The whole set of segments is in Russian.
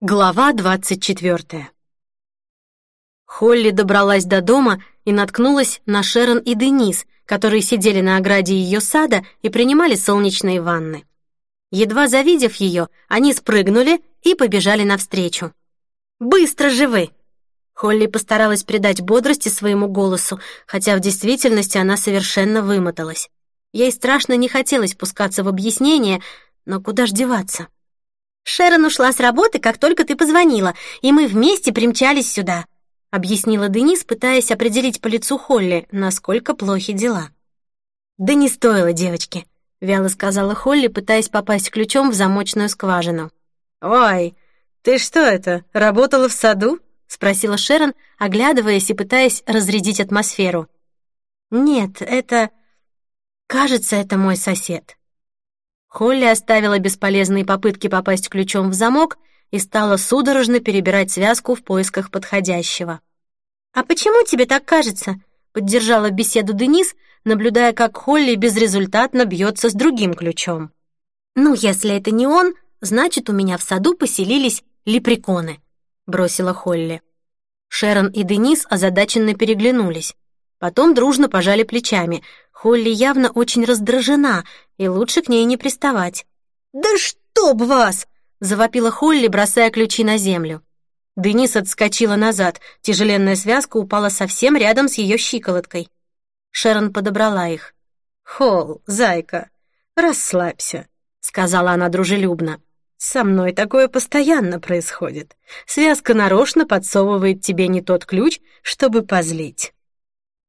Глава двадцать четвертая. Холли добралась до дома и наткнулась на Шерон и Денис, которые сидели на ограде ее сада и принимали солнечные ванны. Едва завидев ее, они спрыгнули и побежали навстречу. «Быстро же вы!» Холли постаралась придать бодрости своему голосу, хотя в действительности она совершенно вымоталась. Ей страшно не хотелось пускаться в объяснение, но куда ж деваться? Шерон ушла с работы, как только ты позвонила, и мы вместе примчались сюда», — объяснила Денис, пытаясь определить по лицу Холли, насколько плохи дела. «Да не стоило, девочки», — вяло сказала Холли, пытаясь попасть ключом в замочную скважину. «Ой, ты что это, работала в саду?» — спросила Шерон, оглядываясь и пытаясь разрядить атмосферу. «Нет, это... Кажется, это мой сосед». Холли оставила бесполезные попытки попасть ключом в замок и стала судорожно перебирать связку в поисках подходящего. «А почему тебе так кажется?» — поддержала беседу Денис, наблюдая, как Холли безрезультатно бьется с другим ключом. «Ну, если это не он, значит, у меня в саду поселились лепреконы», — бросила Холли. Шерон и Денис озадаченно переглянулись. Потом дружно пожали плечами. Холли явно очень раздражена, и лучше к ней не приставать. «Да чтоб вас!» — завопила Холли, бросая ключи на землю. Денис отскочила назад, тяжеленная связка упала совсем рядом с ее щиколоткой. Шерон подобрала их. «Холл, зайка, расслабься», — сказала она дружелюбно. «Со мной такое постоянно происходит. Связка нарочно подсовывает тебе не тот ключ, чтобы позлить».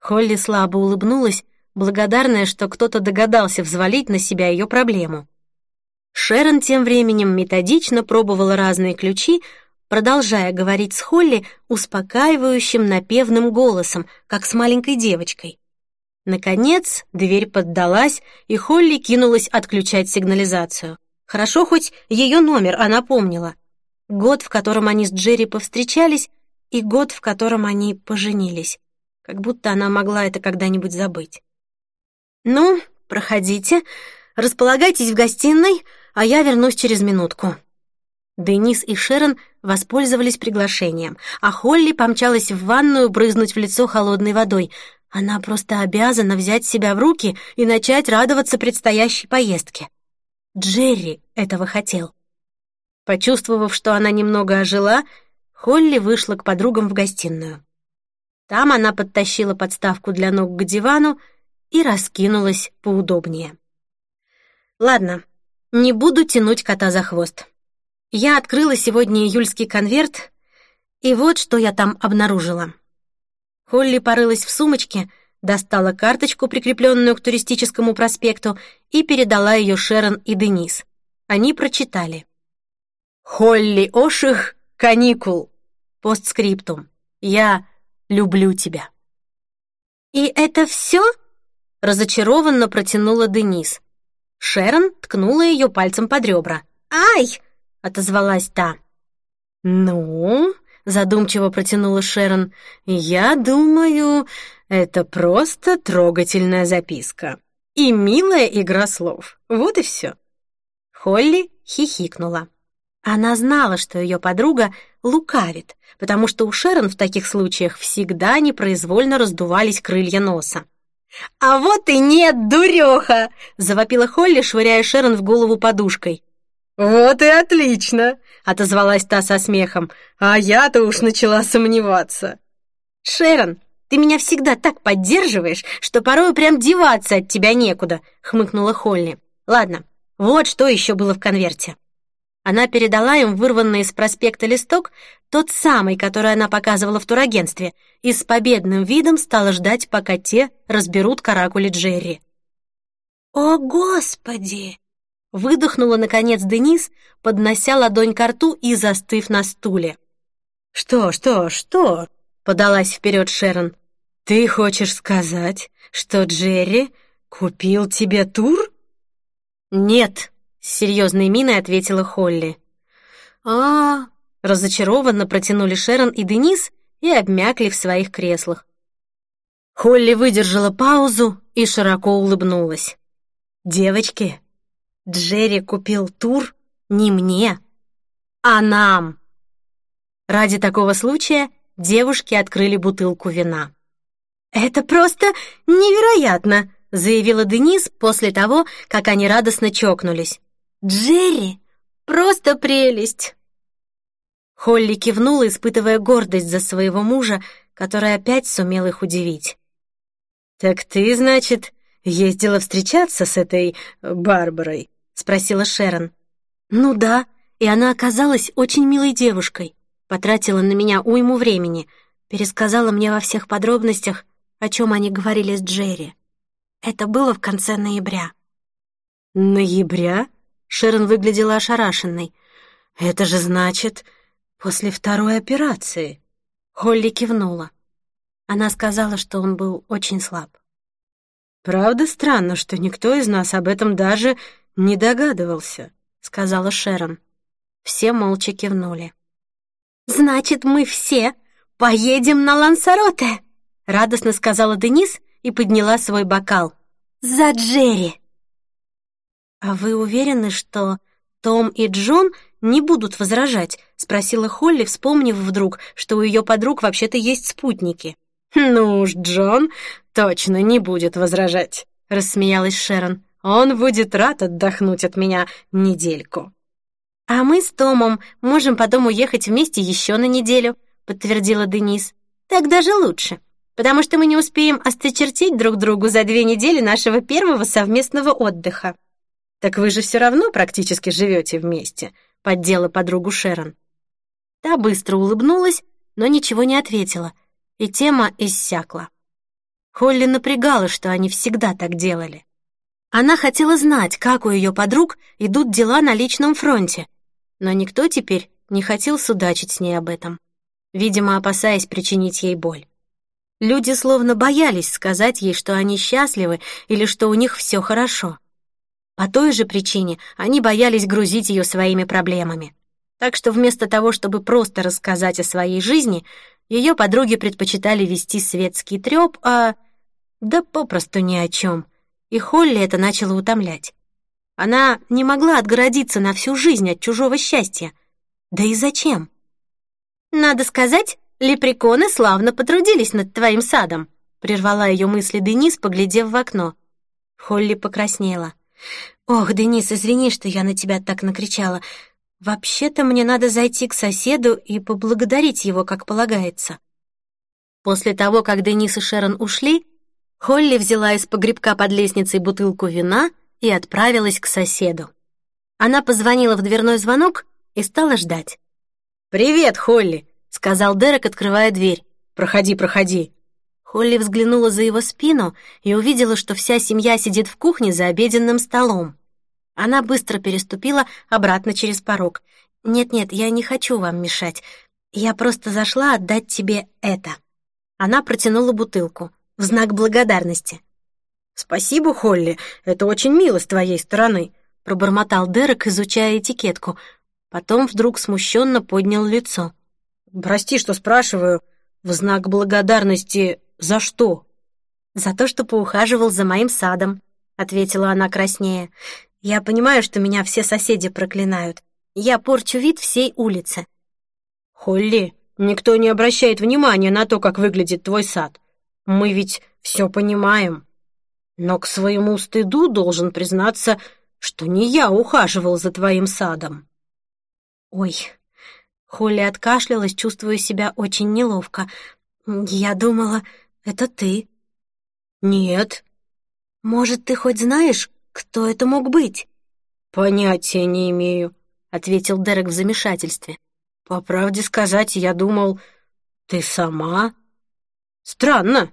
Холли слабо улыбнулась, благодарная, что кто-то догадался взвалить на себя ее проблему. Шерон тем временем методично пробовала разные ключи, продолжая говорить с Холли успокаивающим напевным голосом, как с маленькой девочкой. Наконец, дверь поддалась, и Холли кинулась отключать сигнализацию. Хорошо, хоть ее номер она помнила. Год, в котором они с Джерри повстречались, и год, в котором они поженились как будто она могла это когда-нибудь забыть. «Ну, проходите, располагайтесь в гостиной, а я вернусь через минутку». Денис и Шерон воспользовались приглашением, а Холли помчалась в ванную брызнуть в лицо холодной водой. Она просто обязана взять себя в руки и начать радоваться предстоящей поездке. Джерри этого хотел. Почувствовав, что она немного ожила, Холли вышла к подругам в гостиную. Там она подтащила подставку для ног к дивану и раскинулась поудобнее. Ладно, не буду тянуть кота за хвост. Я открыла сегодня июльский конверт, и вот что я там обнаружила. Холли порылась в сумочке, достала карточку, прикрепленную к туристическому проспекту, и передала ее Шерон и Денис. Они прочитали. «Холли Оших, каникул. Постскриптум. Я люблю тебя». «И это все?» — разочарованно протянула Денис. Шерон ткнула ее пальцем под ребра. «Ай!» — отозвалась та. «Ну?» — задумчиво протянула Шерон. «Я думаю, это просто трогательная записка. И милая игра слов. Вот и все». Холли хихикнула. Она знала, что ее подруга лукавит, потому что у Шерон в таких случаях всегда непроизвольно раздувались крылья носа. «А вот и нет, дуреха!» — завопила Холли, швыряя Шерон в голову подушкой. «Вот и отлично!» — отозвалась та со смехом. «А я-то уж начала сомневаться». «Шерон, ты меня всегда так поддерживаешь, что порой прям деваться от тебя некуда», — хмыкнула Холли. «Ладно, вот что еще было в конверте». Она передала им вырванный из проспекта листок, тот самый, который она показывала в турагентстве, и с победным видом стала ждать, пока те разберут каракули Джерри. «О, Господи!» Выдохнула, наконец, Денис, поднося ладонь к рту и застыв на стуле. «Что, что, что?» — подалась вперед Шерон. «Ты хочешь сказать, что Джерри купил тебе тур?» «Нет», с серьезной миной ответила Холли. А, -а, -а разочарованно протянули Шерон и Денис и обмякли в своих креслах. Холли выдержала паузу и широко улыбнулась. «Девочки, Джерри купил тур не мне, а нам!» Ради такого случая девушки открыли бутылку вина. «Это просто невероятно!» — заявила Денис после того, как они радостно чокнулись. «Джерри, просто прелесть!» Холли кивнула, испытывая гордость за своего мужа, который опять сумел их удивить. «Так ты, значит, ездила встречаться с этой Барбарой?» — спросила Шерон. «Ну да, и она оказалась очень милой девушкой. Потратила на меня уйму времени, пересказала мне во всех подробностях, о чем они говорили с Джерри. Это было в конце ноября». «Ноября?» — Шерон выглядела ошарашенной. «Это же значит, после второй операции». Холли кивнула. Она сказала, что он был очень слаб. «Правда странно, что никто из нас об этом даже не догадывался», — сказала Шерон. Все молча кивнули. «Значит, мы все поедем на Лансароте!» — радостно сказала Денис и подняла свой бокал. «За Джерри!» «А вы уверены, что Том и Джон не будут возражать?» — спросила Холли, вспомнив вдруг, что у ее подруг вообще-то есть спутники. «Ну уж, Джон точно не будет возражать», — рассмеялась Шерон. «Он будет рад отдохнуть от меня недельку». «А мы с Томом можем потом уехать вместе еще на неделю», — подтвердила Денис. «Так даже лучше, потому что мы не успеем осточертеть друг другу за две недели нашего первого совместного отдыха». «Так вы же все равно практически живете вместе», — поддела подругу Шерон. Та быстро улыбнулась, но ничего не ответила, и тема иссякла. Холли напрягала, что они всегда так делали. Она хотела знать, как у ее подруг идут дела на личном фронте, но никто теперь не хотел судачить с ней об этом, видимо, опасаясь причинить ей боль. Люди словно боялись сказать ей, что они счастливы или что у них все хорошо. По той же причине они боялись грузить ее своими проблемами. Так что вместо того, чтобы просто рассказать о своей жизни, ее подруги предпочитали вести светский трёп, а... да попросту ни о чем. И Холли это начало утомлять. Она не могла отгородиться на всю жизнь от чужого счастья. Да и зачем? «Надо сказать, лепреконы славно потрудились над твоим садом», прервала ее мысли Денис, поглядев в окно. Холли покраснела. «Ох, Денис, извини, что я на тебя так накричала. Вообще-то мне надо зайти к соседу и поблагодарить его, как полагается». После того, как Денис и Шерон ушли, Холли взяла из погребка под лестницей бутылку вина и отправилась к соседу. Она позвонила в дверной звонок и стала ждать. «Привет, Холли!» — сказал Дерек, открывая дверь. «Проходи, проходи!» Холли взглянула за его спину и увидела, что вся семья сидит в кухне за обеденным столом. Она быстро переступила обратно через порог. «Нет-нет, я не хочу вам мешать. Я просто зашла отдать тебе это». Она протянула бутылку в знак благодарности. «Спасибо, Холли, это очень мило с твоей стороны», пробормотал Дерек, изучая этикетку. Потом вдруг смущенно поднял лицо. «Прости, что спрашиваю. В знак благодарности «За что?» «За то, что поухаживал за моим садом», — ответила она краснее. «Я понимаю, что меня все соседи проклинают. Я порчу вид всей улицы». «Холли, никто не обращает внимания на то, как выглядит твой сад. Мы ведь все понимаем. Но к своему стыду должен признаться, что не я ухаживал за твоим садом». «Ой...» Холли откашлялась, чувствуя себя очень неловко. «Я думала, это ты?» «Нет». «Может, ты хоть знаешь, кто это мог быть?» «Понятия не имею», — ответил Дерек в замешательстве. «По правде сказать, я думал, ты сама?» «Странно».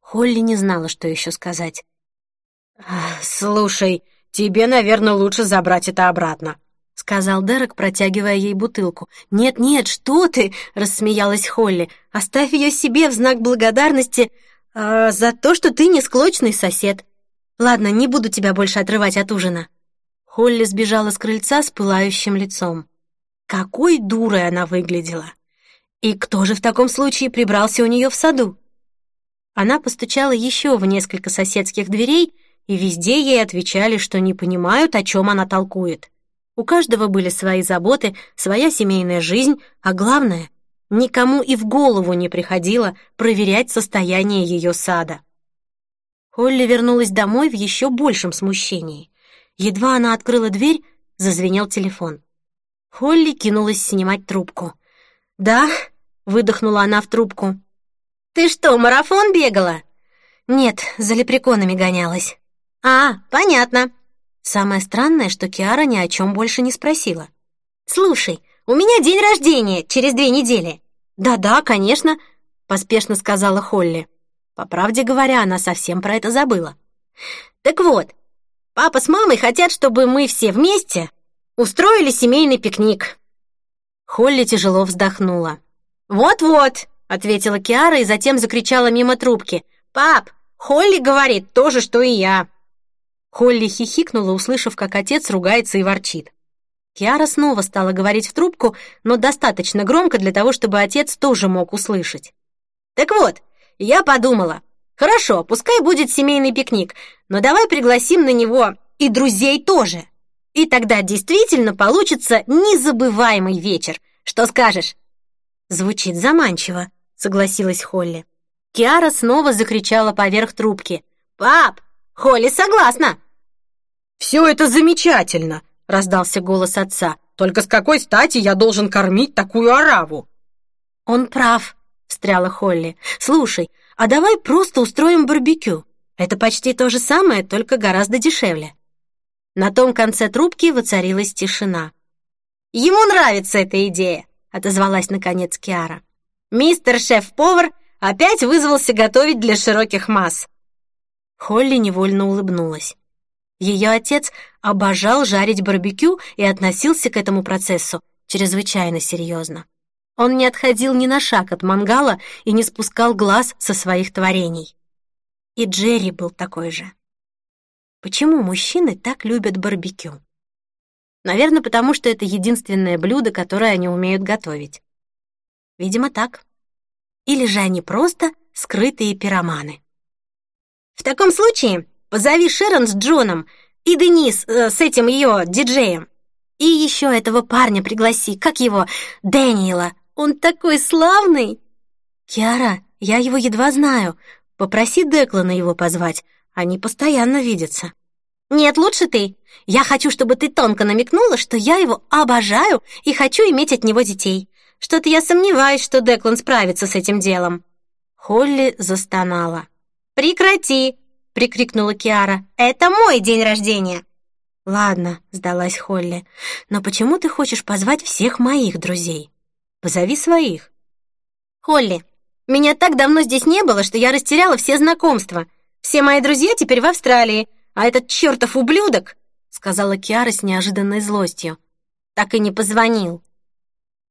Холли не знала, что еще сказать. «Слушай, тебе, наверное, лучше забрать это обратно», — сказал Дерек, протягивая ей бутылку. «Нет-нет, что ты!» — рассмеялась Холли. «Оставь ее себе в знак благодарности э, за то, что ты не склочный сосед. Ладно, не буду тебя больше отрывать от ужина». Холли сбежала с крыльца с пылающим лицом. Какой дурой она выглядела! И кто же в таком случае прибрался у нее в саду? Она постучала еще в несколько соседских дверей, и везде ей отвечали, что не понимают, о чем она толкует. У каждого были свои заботы, своя семейная жизнь, а главное, никому и в голову не приходило проверять состояние ее сада. Холли вернулась домой в еще большем смущении. Едва она открыла дверь, зазвенел телефон. Холли кинулась снимать трубку. «Да?» — выдохнула она в трубку. «Ты что, марафон бегала?» «Нет, за лепреконами гонялась». «А, понятно». Самое странное, что Киара ни о чем больше не спросила. «Слушай, у меня день рождения через две недели». «Да-да, конечно», — поспешно сказала Холли. По правде говоря, она совсем про это забыла. «Так вот, папа с мамой хотят, чтобы мы все вместе устроили семейный пикник». Холли тяжело вздохнула. «Вот-вот», — ответила Киара и затем закричала мимо трубки. «Пап, Холли говорит то же, что и я». Холли хихикнула, услышав, как отец ругается и ворчит. Киара снова стала говорить в трубку, но достаточно громко для того, чтобы отец тоже мог услышать. «Так вот, я подумала, хорошо, пускай будет семейный пикник, но давай пригласим на него и друзей тоже. И тогда действительно получится незабываемый вечер. Что скажешь?» «Звучит заманчиво», — согласилась Холли. Киара снова закричала поверх трубки. «Пап, Холли согласна!» «Все это замечательно!» — раздался голос отца. «Только с какой стати я должен кормить такую ораву?» «Он прав», — встряла Холли. «Слушай, а давай просто устроим барбекю. Это почти то же самое, только гораздо дешевле». На том конце трубки воцарилась тишина. «Ему нравится эта идея», — отозвалась наконец Киара. «Мистер шеф-повар опять вызвался готовить для широких масс». Холли невольно улыбнулась. Ее отец обожал жарить барбекю и относился к этому процессу чрезвычайно серьезно. Он не отходил ни на шаг от мангала и не спускал глаз со своих творений. И Джерри был такой же. Почему мужчины так любят барбекю? Наверное, потому что это единственное блюдо, которое они умеют готовить. Видимо, так. Или же они просто скрытые пироманы. В таком случае позови Шерон с Джоном и Денис э, с этим ее диджеем. И еще этого парня пригласи, как его, Дэниела. Он такой славный. Киара, я его едва знаю. Попроси Деклана его позвать. Они постоянно видятся. Нет, лучше ты. Я хочу, чтобы ты тонко намекнула, что я его обожаю и хочу иметь от него детей. Что-то я сомневаюсь, что Деклан справится с этим делом. Холли застонала. «Прекрати!» — прикрикнула Киара. «Это мой день рождения!» «Ладно», — сдалась Холли. «Но почему ты хочешь позвать всех моих друзей? Позови своих». «Холли, меня так давно здесь не было, что я растеряла все знакомства. Все мои друзья теперь в Австралии, а этот чертов ублюдок, — сказала Киара с неожиданной злостью, — так и не позвонил».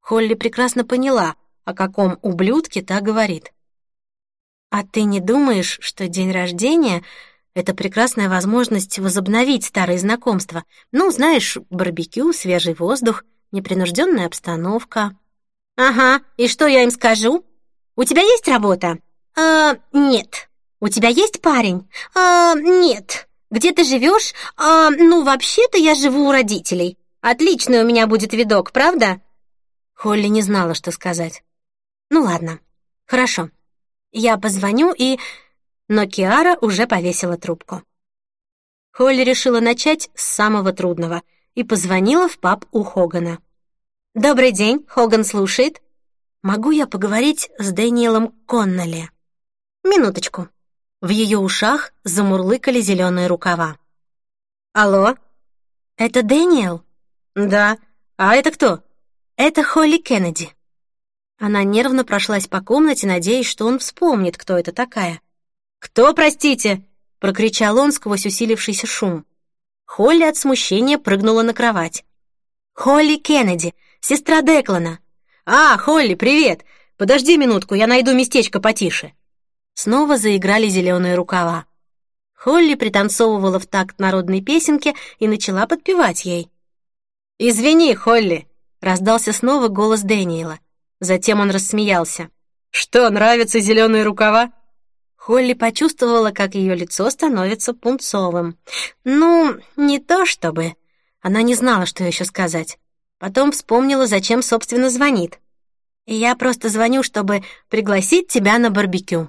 Холли прекрасно поняла, о каком ублюдке та говорит. А ты не думаешь, что день рождения — это прекрасная возможность возобновить старые знакомства? Ну, знаешь, барбекю, свежий воздух, непринужденная обстановка. Ага, и что я им скажу? У тебя есть работа? А, нет. У тебя есть парень? А, нет. Где ты живешь? А, ну, вообще-то я живу у родителей. Отличный у меня будет видок, правда? Холли не знала, что сказать. Ну ладно, хорошо. Я позвоню и...» Но Киара уже повесила трубку. Холли решила начать с самого трудного и позвонила в паб у Хогана. «Добрый день, Хоган слушает». «Могу я поговорить с Дэниелом Конноли?» «Минуточку». В ее ушах замурлыкали зеленые рукава. «Алло?» «Это Дэниел?» «Да. А это кто?» «Это Холли Кеннеди». Она нервно прошлась по комнате, надеясь, что он вспомнит, кто это такая. «Кто, простите?» — прокричал он сквозь усилившийся шум. Холли от смущения прыгнула на кровать. «Холли Кеннеди, сестра Деклана». «А, Холли, привет! Подожди минутку, я найду местечко потише». Снова заиграли зеленые рукава. Холли пританцовывала в такт народной песенки и начала подпевать ей. «Извини, Холли!» — раздался снова голос Дэниела. Затем он рассмеялся. «Что, нравятся зеленые рукава?» Холли почувствовала, как ее лицо становится пунцовым. «Ну, не то чтобы. Она не знала, что еще сказать. Потом вспомнила, зачем, собственно, звонит. Я просто звоню, чтобы пригласить тебя на барбекю.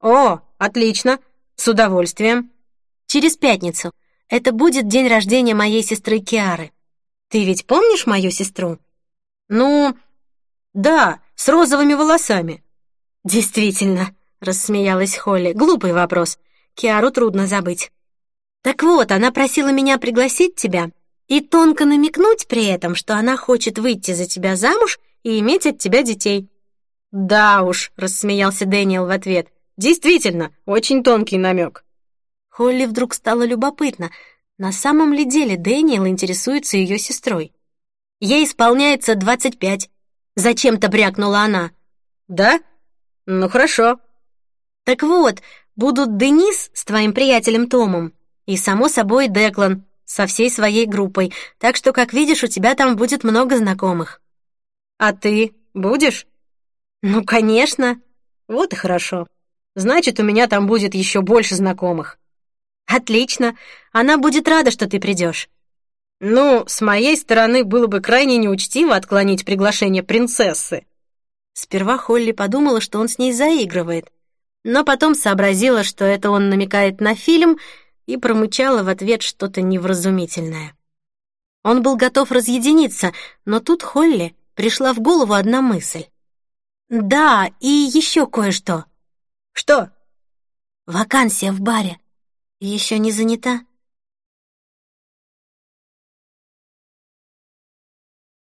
О, отлично, с удовольствием. Через пятницу. Это будет день рождения моей сестры Киары. Ты ведь помнишь мою сестру? Ну, да, с розовыми волосами. Действительно, рассмеялась Холли. Глупый вопрос. Киару трудно забыть. Так вот, она просила меня пригласить тебя и тонко намекнуть при этом, что она хочет выйти за тебя замуж и иметь от тебя детей. Да уж, рассмеялся Дэниел в ответ. Действительно, очень тонкий намек. Холли вдруг стало любопытно, на самом ли деле Дэниел интересуется ее сестрой. Ей исполняется двадцать пять. Зачем-то брякнула она. Да? Ну хорошо. Так вот, будут Денис с твоим приятелем Томом и, само собой, Деклан со всей своей группой, так что, как видишь, у тебя там будет много знакомых. А ты будешь? Ну, конечно. Вот и хорошо. Значит, у меня там будет еще больше знакомых. Отлично. Она будет рада, что ты придешь. Ну, с моей стороны было бы крайне неучтиво отклонить приглашение принцессы. Сперва Холли подумала, что он с ней заигрывает, но потом сообразила, что это он намекает на фильм, и промычала в ответ что-то невразумительное. Он был готов разъединиться, но тут Холли пришла в голову одна мысль. «Да, и еще кое-что». «Что?» «Вакансия в баре. Еще не занята?»